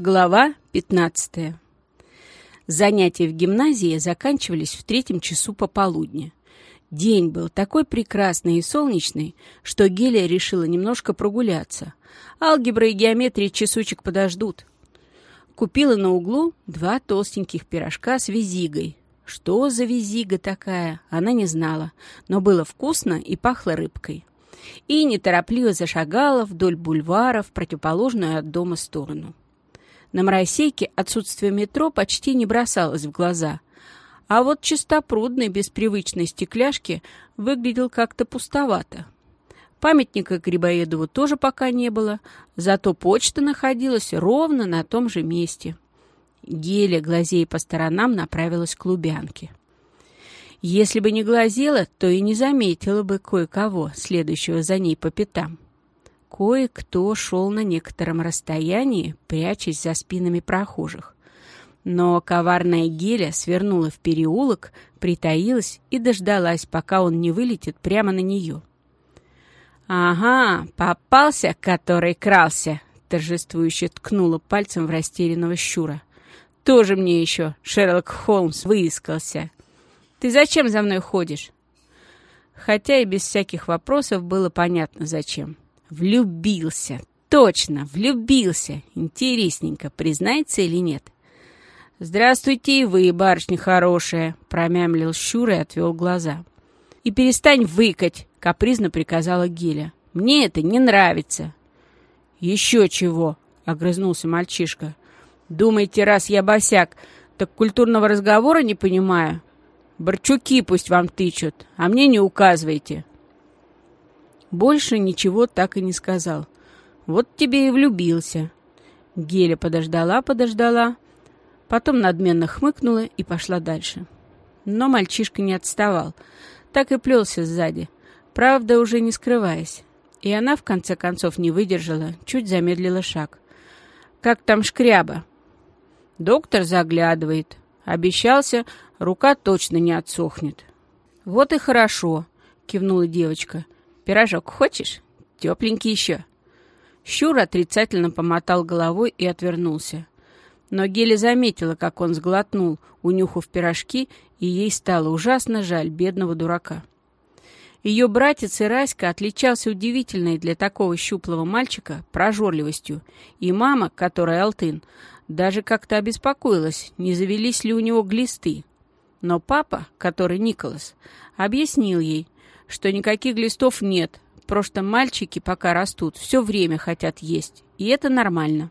Глава 15. Занятия в гимназии заканчивались в третьем часу пополудня. День был такой прекрасный и солнечный, что Гелия решила немножко прогуляться. Алгебра и геометрия часочек подождут. Купила на углу два толстеньких пирожка с визигой. Что за визига такая, она не знала, но было вкусно и пахло рыбкой. И неторопливо зашагала вдоль бульвара в противоположную от дома сторону. На Моросейке отсутствие метро почти не бросалось в глаза. А вот чистопрудный, без привычной стекляшки, выглядел как-то пустовато. Памятника Грибоедову тоже пока не было, зато почта находилась ровно на том же месте. Геля, глазея по сторонам, направилась к Лубянке. Если бы не глазела, то и не заметила бы кое-кого, следующего за ней по пятам. Кое-кто шел на некотором расстоянии, прячась за спинами прохожих. Но коварная геля свернула в переулок, притаилась и дождалась, пока он не вылетит прямо на нее. «Ага, попался, который крался!» — торжествующе ткнула пальцем в растерянного щура. «Тоже мне еще Шерлок Холмс выискался!» «Ты зачем за мной ходишь?» Хотя и без всяких вопросов было понятно, зачем. Влюбился. Точно, влюбился. Интересненько, признается или нет? «Здравствуйте и вы, барышня хорошая», — промямлил Щур и отвел глаза. «И перестань выкать», — капризно приказала Геля. «Мне это не нравится». «Еще чего», — огрызнулся мальчишка. «Думаете, раз я босяк, так культурного разговора не понимаю? Борчуки пусть вам тычут, а мне не указывайте». Больше ничего так и не сказал. Вот тебе и влюбился. Геля подождала-подождала, потом надменно хмыкнула и пошла дальше. Но мальчишка не отставал, так и плелся сзади, правда, уже не скрываясь. И она, в конце концов, не выдержала, чуть замедлила шаг. «Как там шкряба?» Доктор заглядывает. Обещался, рука точно не отсохнет. «Вот и хорошо», — кивнула девочка. Пирожок хочешь? Тепленький еще». Щур отрицательно помотал головой и отвернулся. Но Геля заметила, как он сглотнул, унюхав пирожки, и ей стало ужасно жаль бедного дурака. Ее братец Ираська отличался удивительной для такого щуплого мальчика прожорливостью, и мама, которая Алтын, даже как-то обеспокоилась, не завелись ли у него глисты. Но папа, который Николас, объяснил ей, что никаких глистов нет, просто мальчики, пока растут, все время хотят есть, и это нормально.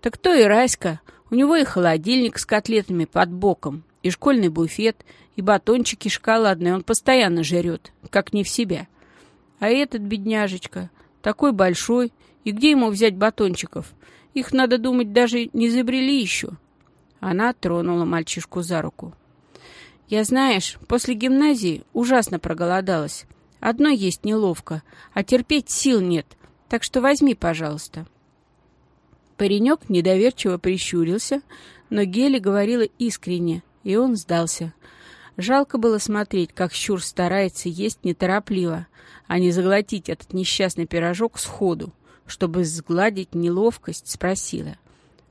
Так то и Раська, у него и холодильник с котлетами под боком, и школьный буфет, и батончики шоколадные он постоянно жрет, как не в себя. А этот бедняжечка, такой большой, и где ему взять батончиков? Их, надо думать, даже не забрели еще. Она тронула мальчишку за руку. Я, знаешь, после гимназии ужасно проголодалась. Одно есть неловко, а терпеть сил нет, так что возьми, пожалуйста». Паренек недоверчиво прищурился, но Гели говорила искренне, и он сдался. Жалко было смотреть, как Щур старается есть неторопливо, а не заглотить этот несчастный пирожок сходу, чтобы сгладить неловкость, спросила.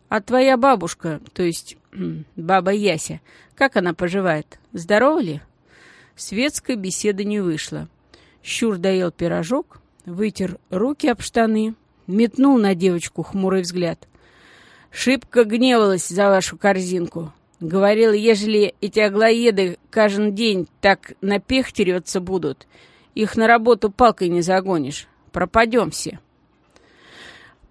«А твоя бабушка, то есть баба Яся, как она поживает? Здорова ли?» Светской беседы не вышло. Щур доел пирожок, вытер руки об штаны, метнул на девочку хмурый взгляд. «Шибко гневалась за вашу корзинку. Говорил, ежели эти аглоеды каждый день так напехтерется будут, их на работу палкой не загонишь. Пропадем все».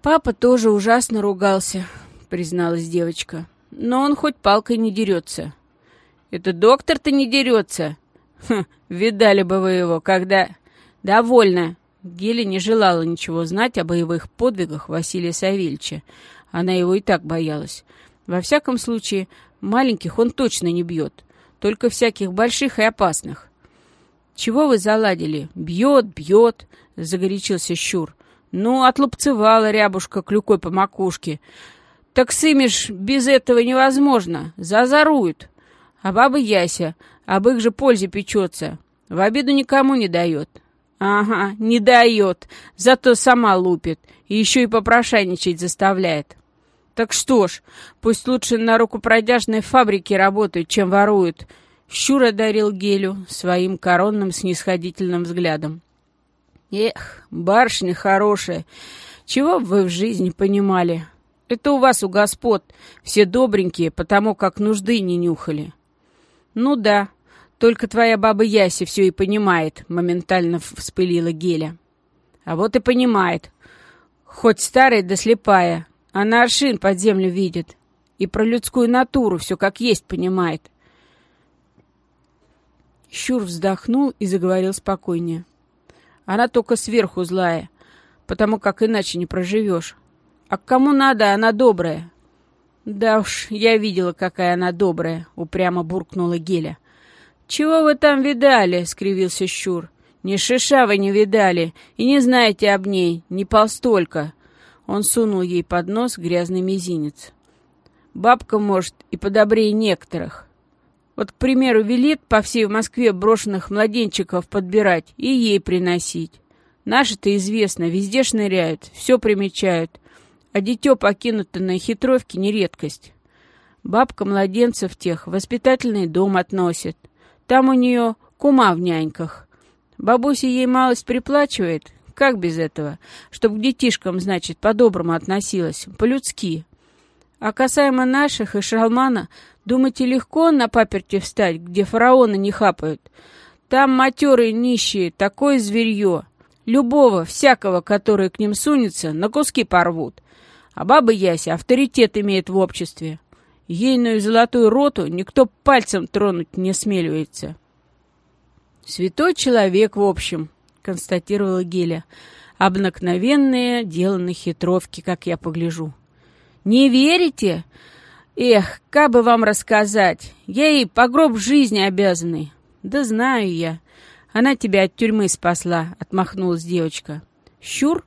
Папа тоже ужасно ругался, — призналась девочка. «Но он хоть палкой не дерется». «Это доктор-то не дерется?» «Хм, видали бы вы его, когда...» «Довольно!» Геля не желала ничего знать о боевых подвигах Василия Савельича. Она его и так боялась. Во всяком случае, маленьких он точно не бьет, только всяких больших и опасных. «Чего вы заладили? Бьет, бьет!» — загорячился Щур. «Ну, отлупцевала рябушка клюкой по макушке. Так сымешь без этого невозможно, зазаруют. А баба Яся об их же пользе печется, в обиду никому не дает. Ага, не дает, зато сама лупит, и еще и попрошайничать заставляет. Так что ж, пусть лучше на рукопродяжной фабрике работают, чем воруют. Щура дарил Гелю своим коронным снисходительным взглядом. Эх, барышня хорошая, чего вы в жизни понимали? Это у вас, у господ, все добренькие, потому как нужды не нюхали. Ну да, только твоя баба Яси все и понимает, моментально вспылила Геля. А вот и понимает. Хоть старая да слепая, она аршин под землю видит. И про людскую натуру все как есть понимает. Щур вздохнул и заговорил спокойнее. Она только сверху злая, потому как иначе не проживешь. А кому надо, она добрая. Да уж, я видела, какая она добрая, упрямо буркнула Геля. Чего вы там видали? скривился Щур. Ни шиша вы не видали и не знаете об ней, не полстолько. Он сунул ей под нос грязный мизинец. Бабка, может, и подобрее некоторых. Вот, к примеру, велит по всей Москве брошенных младенчиков подбирать и ей приносить. Наши-то известно, везде шныряют, все примечают. А дитё покинуто на хитровке не редкость. Бабка младенцев тех в воспитательный дом относит. Там у нее кума в няньках. Бабуся ей малость приплачивает. Как без этого? Чтоб к детишкам, значит, по-доброму относилась, по-людски. А касаемо наших и Шалмана, думаете, легко на паперти встать, где фараоны не хапают? Там матерые нищие, такое зверье. Любого, всякого, который к ним сунется, на куски порвут. А баба Яся авторитет имеет в обществе. Ейную золотую роту никто пальцем тронуть не смеливается. «Святой человек, в общем», — констатировала Геля. «Обыкновенные дело на хитровке, как я погляжу». Не верите? Эх, как бы вам рассказать. Я ей по гроб жизни обязанный. Да знаю я. Она тебя от тюрьмы спасла, отмахнулась девочка. Щур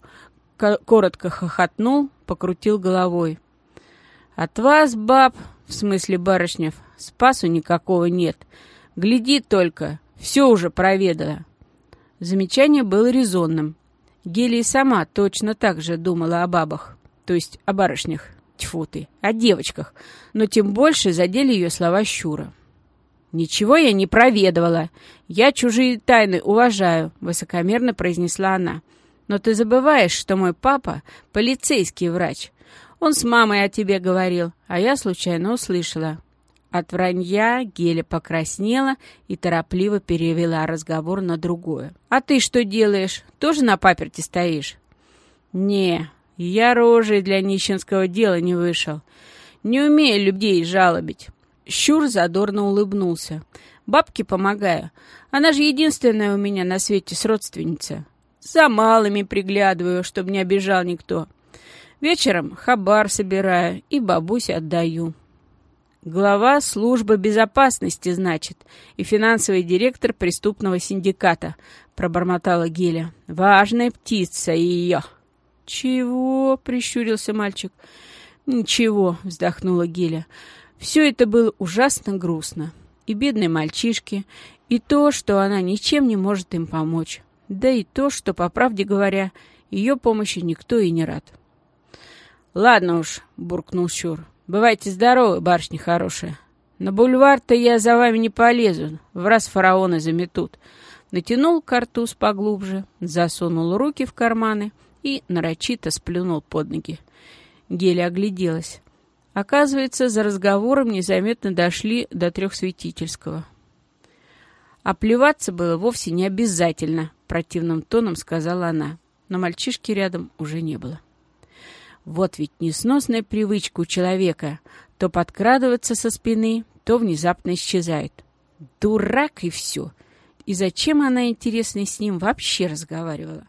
коротко хохотнул, покрутил головой. От вас, баб, в смысле барышнев, спасу никакого нет. Гляди только, все уже проведала. Замечание было резонным. Гелия сама точно так же думала о бабах, то есть о барышнях. Тьфу ты, о девочках. Но тем больше задели ее слова Щура. «Ничего я не проведывала. Я чужие тайны уважаю», — высокомерно произнесла она. «Но ты забываешь, что мой папа — полицейский врач. Он с мамой о тебе говорил, а я случайно услышала». От вранья Геля покраснела и торопливо перевела разговор на другое. «А ты что делаешь? Тоже на паперте стоишь?» «Не, я рожей для нищенского дела не вышел. Не умею людей жалобить. Щур задорно улыбнулся. Бабке помогаю. Она же единственная у меня на свете с родственница. За малыми приглядываю, чтобы не обижал никто. Вечером хабар собираю и бабусе отдаю. Глава службы безопасности, значит, и финансовый директор преступного синдиката, пробормотала Геля. Важная птица ее. «Чего?» — прищурился мальчик. «Ничего», — вздохнула Геля. «Все это было ужасно грустно. И бедные мальчишки, и то, что она ничем не может им помочь. Да и то, что, по правде говоря, ее помощи никто и не рад». «Ладно уж», — буркнул Щур. «Бывайте здоровы, барышни хорошие. На бульвар-то я за вами не полезу, в раз фараоны заметут». Натянул картуз поглубже, засунул руки в карманы — и нарочито сплюнул под ноги. Геля огляделась. Оказывается, за разговором незаметно дошли до трехсветительского. «А плеваться было вовсе не обязательно», — противным тоном сказала она. Но мальчишки рядом уже не было. Вот ведь несносная привычка у человека. То подкрадываться со спины, то внезапно исчезает. Дурак и все. И зачем она, интересно, с ним вообще разговаривала?